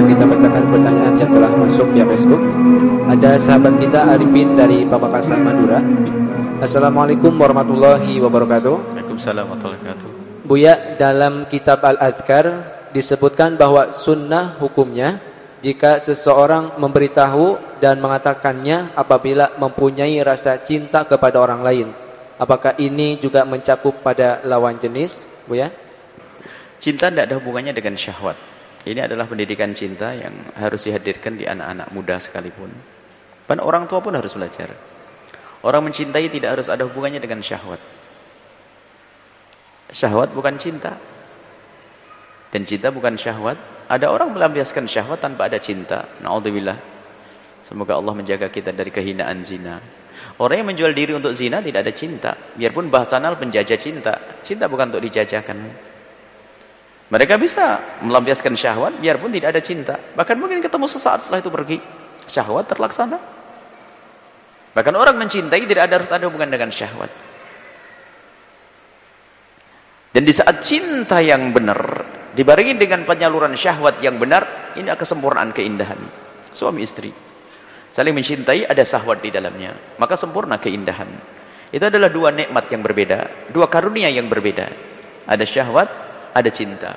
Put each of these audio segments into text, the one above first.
dan kita bacakan pertanyaan yang telah masuk via Facebook. Ada sahabat kita Arifin dari Pamekasan Madura. Assalamualaikum warahmatullahi wabarakatuh. Waalaikumsalam warahmatullahi wabarakatuh. Buya, dalam kitab Al-Adhkar disebutkan bahwa sunnah hukumnya jika seseorang memberitahu dan mengatakannya apabila mempunyai rasa cinta kepada orang lain. Apakah ini juga mencakup pada lawan jenis, Bu ya? Cinta tidak ada hubungannya dengan syahwat. Ini adalah pendidikan cinta yang harus dihadirkan di anak-anak muda sekalipun. Dan orang tua pun harus belajar. Orang mencintai tidak harus ada hubungannya dengan syahwat. Syahwat bukan cinta. Dan cinta bukan syahwat. Ada orang melampiaskan syahwat tanpa ada cinta. Na'udzubillah. Semoga Allah menjaga kita dari kehinaan zina. Orang yang menjual diri untuk zina tidak ada cinta. Biarpun bahasa nal penjajah cinta. Cinta bukan untuk dijajakan. Mereka bisa melampiaskan syahwat biarpun tidak ada cinta. Bahkan mungkin ketemu sesaat setelah itu pergi. Syahwat terlaksana. Bahkan orang mencintai tidak ada harus ada hubungan dengan syahwat. Dan di saat cinta yang benar dibarengi dengan penyaluran syahwat yang benar, ini kesempurnaan keindahan. Suami istri saling mencintai ada syahwat di dalamnya, maka sempurna keindahan. Itu adalah dua nikmat yang berbeda, dua karunia yang berbeda. Ada syahwat, ada cinta.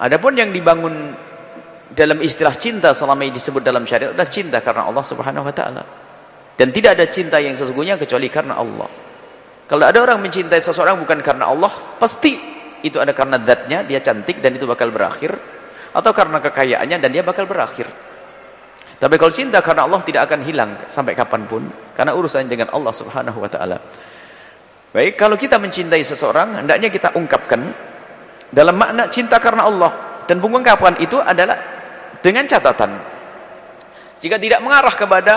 Adapun yang dibangun dalam istilah cinta selama ini disebut dalam syariat adalah cinta karena Allah Subhanahu wa taala. Dan tidak ada cinta yang sesungguhnya kecuali karena Allah. Kalau ada orang mencintai seseorang bukan karena Allah, pasti itu ada karena zatnya, dia cantik dan itu bakal berakhir atau karena kekayaannya dan dia bakal berakhir. Tapi kalau cinta karena Allah tidak akan hilang sampai kapan pun karena urusannya dengan Allah Subhanahu wa taala. Baik, kalau kita mencintai seseorang, hendaknya kita ungkapkan dalam makna cinta karena Allah. Dan pengungkapan itu adalah dengan catatan. Jika tidak mengarah kepada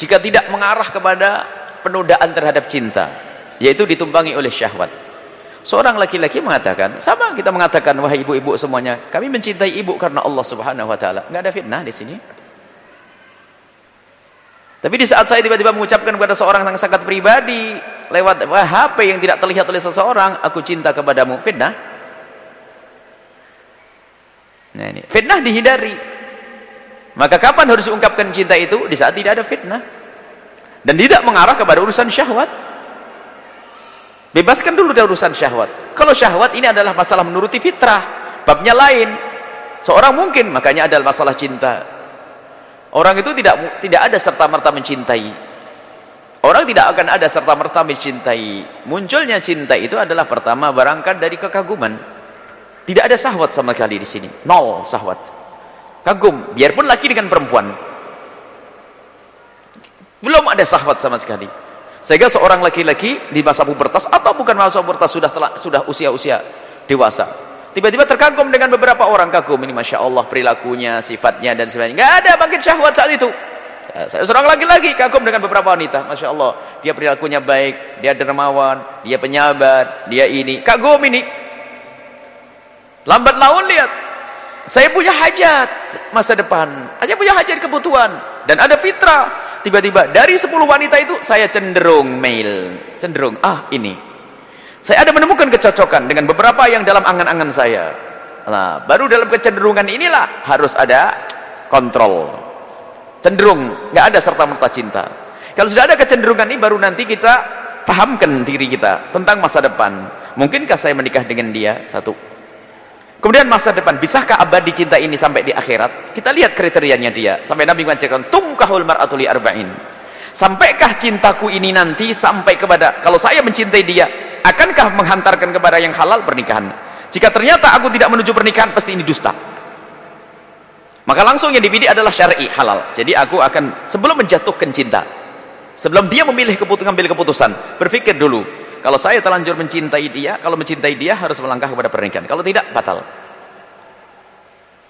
jika tidak mengarah kepada penodaan terhadap cinta yaitu ditumpangi oleh syahwat. Seorang laki-laki mengatakan sama kita mengatakan wahai ibu-ibu semuanya kami mencintai ibu karena Allah subhanahu wa ta'ala. Enggak ada fitnah di sini. Tapi di saat saya tiba-tiba mengucapkan kepada seorang yang sangat pribadi lewat HP yang tidak terlihat oleh seseorang, aku cinta kepadamu, fitnah. Nah ini, fitnah dihindari. Maka kapan harus diungkapkan cinta itu? Di saat tidak ada fitnah. Dan tidak mengarah kepada urusan syahwat. Bebaskan dulu dari urusan syahwat. Kalau syahwat ini adalah masalah menuruti fitrah, babnya lain. Seorang mungkin, makanya adalah masalah cinta. Orang itu tidak tidak ada serta merta mencintai. Orang tidak akan ada serta merta mencintai. Munculnya cinta itu adalah pertama berangkat dari kekaguman. Tidak ada sahwat sama sekali di sini. Nol sahwat. Kagum, biarpun laki dengan perempuan. Belum ada sahwat sama sekali. Sehingga seorang laki-laki di masa pubertas atau bukan masa pubertas sudah sudah usia-usia dewasa Tiba-tiba terkagum dengan beberapa orang kagum ini Masya Allah perilakunya, sifatnya dan sebagainya. Nggak ada bangkit syahwat saat itu. Saya seorang lagi-lagi kagum dengan beberapa wanita. Masya Allah. Dia perilakunya baik, dia dermawan, dia penyabar, dia ini. Kagum ini. Lambat laun lihat. Saya punya hajat masa depan. Saya punya hajat kebutuhan. Dan ada fitrah. Tiba-tiba dari 10 wanita itu saya cenderung mail. Cenderung, ah ini saya ada menemukan kecocokan dengan beberapa yang dalam angan-angan saya. Nah, baru dalam kecenderungan inilah harus ada kontrol. Cenderung, nggak ada serta merta cinta. Kalau sudah ada kecenderungan ini baru nanti kita pahamkan diri kita tentang masa depan. Mungkinkah saya menikah dengan dia? Satu. Kemudian masa depan, bisakah abadi cinta ini sampai di akhirat? Kita lihat kriterianya dia. Sampai Nabi mengajarkan, tumkahul mar'atuli arba'in. Sampaikah cintaku ini nanti sampai kepada, kalau saya mencintai dia, akankah menghantarkan kepada yang halal pernikahan jika ternyata aku tidak menuju pernikahan pasti ini dusta maka langsung yang dibidik adalah syar'i halal. Jadi aku akan sebelum menjatuhkan cinta sebelum dia memilih keputusan ambil keputusan berpikir dulu kalau saya terlanjur mencintai dia kalau mencintai dia harus melangkah kepada pernikahan. Kalau tidak batal.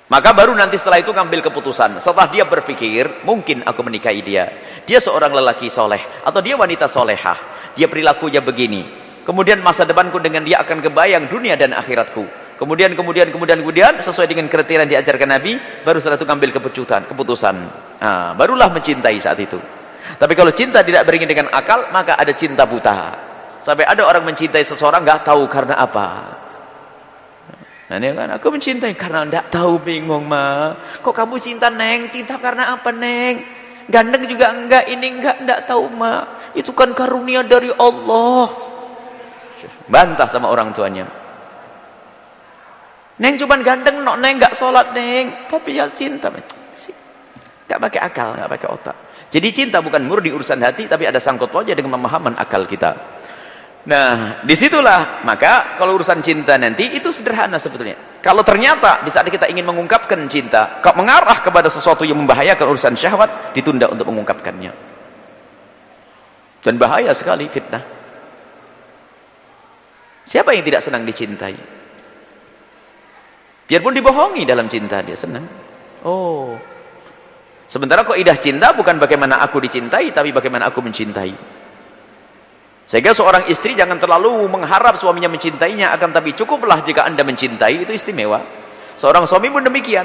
Maka baru nanti setelah itu ngambil keputusan. Setelah dia berpikir mungkin aku menikahi dia. Dia seorang lelaki soleh atau dia wanita solehah. Dia perilakunya begini. Kemudian masa depanku dengan dia akan kebayang dunia dan akhiratku kemudian kemudian kemudian kemudian sesuai dengan kriteria yang diajarkan Nabi baru setelah itu ambil keputusan keputusan nah, barulah mencintai saat itu tapi kalau cinta tidak beriringi dengan akal maka ada cinta buta sampai ada orang mencintai seseorang nggak tahu karena apa Nah, ini kan aku mencintai karena tidak tahu bingung ma. Kok kamu cinta neng? Cinta karena apa neng? Gandeng juga enggak, ini enggak, enggak tahu ma. Itu kan karunia dari Allah. Bantah sama orang tuanya. Neng cuman gandeng, no, neng enggak sholat neng. Tapi ya cinta. Enggak pakai akal, enggak pakai otak. Jadi cinta bukan murni urusan hati, tapi ada sangkut pautnya dengan pemahaman akal kita. Nah, di situlah maka kalau urusan cinta nanti itu sederhana sebetulnya. Kalau ternyata di saat kita ingin mengungkapkan cinta, kok mengarah kepada sesuatu yang membahayakan urusan syahwat, ditunda untuk mengungkapkannya. Dan bahaya sekali fitnah. Siapa yang tidak senang dicintai? Biarpun dibohongi dalam cinta dia senang. Oh. Sementara kok idah cinta bukan bagaimana aku dicintai, tapi bagaimana aku mencintai. Sehingga seorang istri jangan terlalu mengharap suaminya mencintainya, akan tapi cukuplah jika anda mencintai, itu istimewa. Seorang suami pun demikian.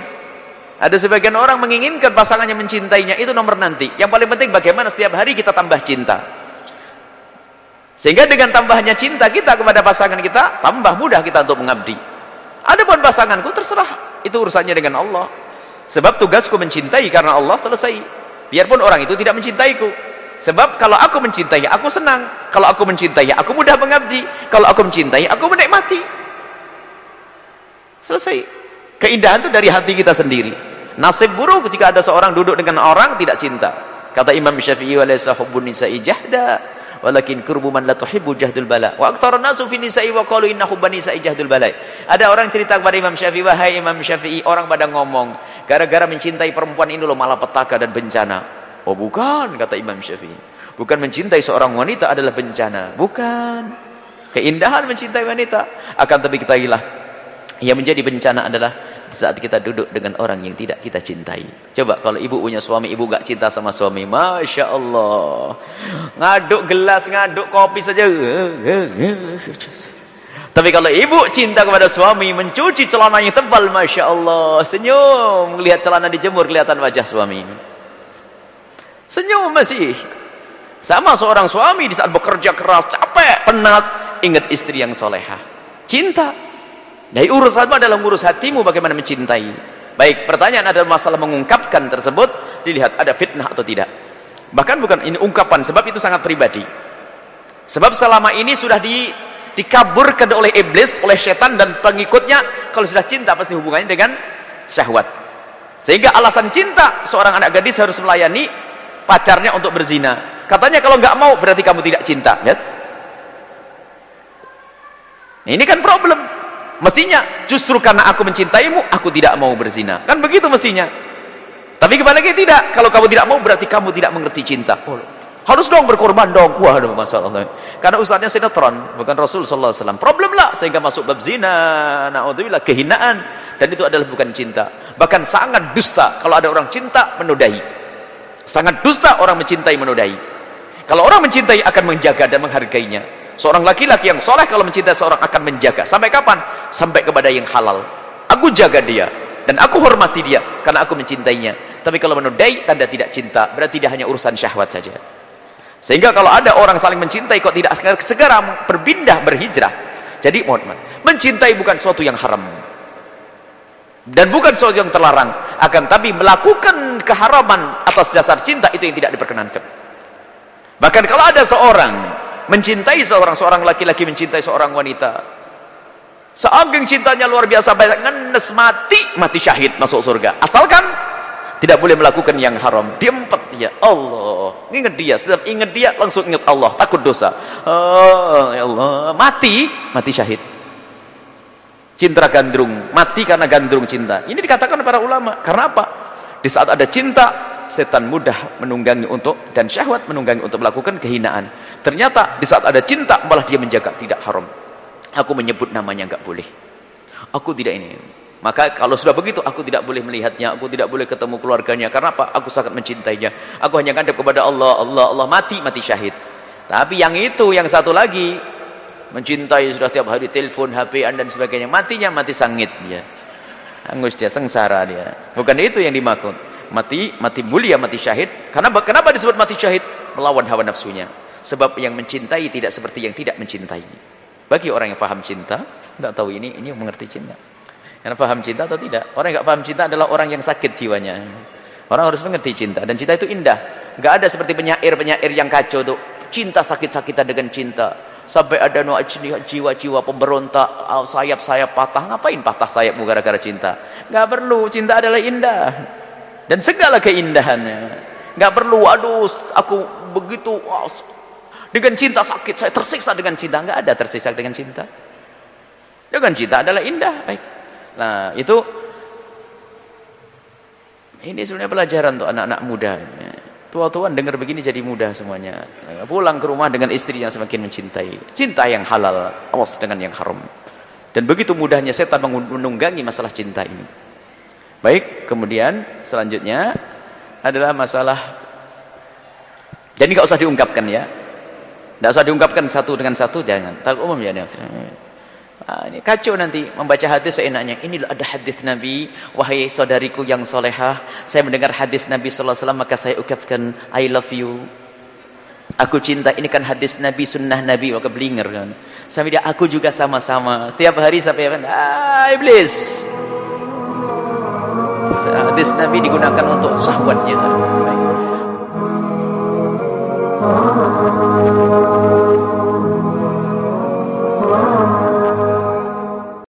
Ada sebagian orang menginginkan pasangannya mencintainya, itu nomor nanti. Yang paling penting bagaimana setiap hari kita tambah cinta. Sehingga dengan tambahnya cinta kita kepada pasangan kita, tambah mudah kita untuk mengabdi. Ada pun pasanganku terserah, itu urusannya dengan Allah. Sebab tugasku mencintai karena Allah selesai. Biarpun orang itu tidak mencintaiku, Sebab kalau aku mencintai, aku senang. Kalau aku mencintai, aku mudah mengabdi. Kalau aku mencintai, aku menikmati. Selesai. Keindahan itu dari hati kita sendiri. Nasib buruk jika ada seorang duduk dengan orang tidak cinta. Kata Imam Syafi'i wa laysa hubbun nisa'i jahda walakin kurbu man la tuhibbu jahdul bala. Wa aktsarun nasu fi nisa'i wa qalu inna hubban nisa'i jahdul bala. Ada orang cerita kepada Imam Syafi'i, wahai Imam Syafi'i, orang pada ngomong, gara-gara mencintai perempuan ini loh malah petaka dan bencana. Oh bukan, kata Imam Syafi'i. Bukan mencintai seorang wanita adalah bencana. Bukan. Keindahan mencintai wanita. Akan tapi kita ketahuilah. Yang menjadi bencana adalah saat kita duduk dengan orang yang tidak kita cintai. Coba kalau ibu punya suami, ibu gak cinta sama suami. Masya Allah. Ngaduk gelas, ngaduk kopi saja. Tapi kalau ibu cinta kepada suami, mencuci celana yang tebal, Masya Allah. Senyum, melihat celana dijemur, kelihatan wajah suami. Senyum masih. Sama seorang suami di saat bekerja keras, capek, penat, ingat istri yang soleha. Cinta. Dari urusanmu adalah ngurus hatimu bagaimana mencintai. Baik, pertanyaan adalah masalah mengungkapkan tersebut, dilihat ada fitnah atau tidak. Bahkan bukan ini ungkapan, sebab itu sangat pribadi. Sebab selama ini sudah di, dikaburkan oleh iblis, oleh setan dan pengikutnya, kalau sudah cinta pasti hubungannya dengan syahwat. Sehingga alasan cinta, seorang anak gadis harus melayani pacarnya untuk berzina. Katanya kalau nggak mau berarti kamu tidak cinta. Lihat. Ini kan problem. Mestinya justru karena aku mencintaimu, aku tidak mau berzina. Kan begitu mestinya. Tapi kebalik tidak. Kalau kamu tidak mau berarti kamu tidak mengerti cinta. Oh, harus dong berkorban dong. Waduh masalah. Karena ustaznya sinetron, bukan Rasul sallallahu alaihi wasallam. Problem lah sehingga masuk bab zina. Nauzubillah kehinaan dan itu adalah bukan cinta. Bahkan sangat dusta kalau ada orang cinta menodai. Sangat dusta orang mencintai menodai. Kalau orang mencintai akan menjaga dan menghargainya. Seorang laki-laki yang soleh kalau mencintai seorang akan menjaga. Sampai kapan? Sampai kepada yang halal. Aku jaga dia. Dan aku hormati dia. Karena aku mencintainya. Tapi kalau menodai, tanda tidak cinta. Berarti dia hanya urusan syahwat saja. Sehingga kalau ada orang saling mencintai kok tidak segera berpindah, berhijrah. Jadi mohon maaf. Mencintai bukan sesuatu yang haram dan bukan sesuatu yang terlarang akan tapi melakukan keharaman atas dasar cinta itu yang tidak diperkenankan bahkan kalau ada seorang mencintai seorang seorang laki-laki mencintai seorang wanita. Seageng cintanya luar biasa banyak ngenes mati mati syahid masuk surga. Asalkan tidak boleh melakukan yang haram. Diempet ya Allah. Ingat dia setiap ingat dia langsung ingat Allah. Takut dosa. Oh, ya Allah. Mati mati syahid. Cinta gandrung. Mati karena gandrung cinta. Ini dikatakan para ulama. Karena apa? Di saat ada cinta setan mudah menunggangi untuk dan syahwat menunggangi untuk melakukan kehinaan ternyata di saat ada cinta malah dia menjaga tidak haram. Aku menyebut namanya enggak boleh. Aku tidak ini. Maka kalau sudah begitu aku tidak boleh melihatnya aku tidak boleh ketemu keluarganya. Karena apa? Aku sangat mencintainya. Aku hanya ngadep kepada Allah Allah Allah mati mati syahid. Tapi yang itu yang satu lagi mencintai sudah tiap hari telepon HP dan sebagainya matinya mati sangit dia. Angus dia sengsara dia. Bukan itu yang dimaksud. Mati mati mulia mati syahid. Karena kenapa disebut mati syahid? Melawan hawa nafsunya sebab yang mencintai tidak seperti yang tidak mencintai bagi orang yang faham cinta tidak tahu ini ini yang mengerti cinta Karena paham cinta atau tidak? Orang yang nggak paham cinta adalah orang yang sakit jiwanya. Orang harus mengerti cinta dan cinta itu indah. Nggak ada seperti penyair-penyair yang kacau tuh. Cinta sakit-sakitan dengan cinta. Sampai ada jiwa-jiwa pemberontak, sayap-sayap patah. Ngapain patah sayapmu gara-gara cinta? Nggak perlu. Cinta adalah indah. Dan segala keindahannya. Nggak perlu. Aduh, aku begitu dengan cinta sakit. Saya tersiksa dengan cinta. Nggak ada tersiksa dengan cinta. Dengan cinta adalah indah. Baik. Nah, itu ini sebenarnya pelajaran untuk anak-anak muda. Tua-tuan dengar begini jadi mudah semuanya. Pulang ke rumah dengan istri yang semakin mencintai. Cinta yang halal, awas dengan yang haram. Dan begitu mudahnya setan menunggangi masalah cinta ini. Baik, kemudian selanjutnya adalah masalah jadi nggak usah diungkapkan ya. Tidak usah diungkapkan satu dengan satu, jangan. Talak umum ya. Nah, ini kacau nanti membaca hadis seenaknya. Ini ada hadis Nabi, wahai saudariku yang solehah, saya mendengar hadis Nabi saw maka saya ucapkan I love you. Aku cinta ini kan hadis Nabi sunnah Nabi maka belinger kan. Sampai dia aku juga sama-sama. Setiap hari sampai kan ah iblis. Hadis Nabi digunakan untuk sahabatnya. Baik.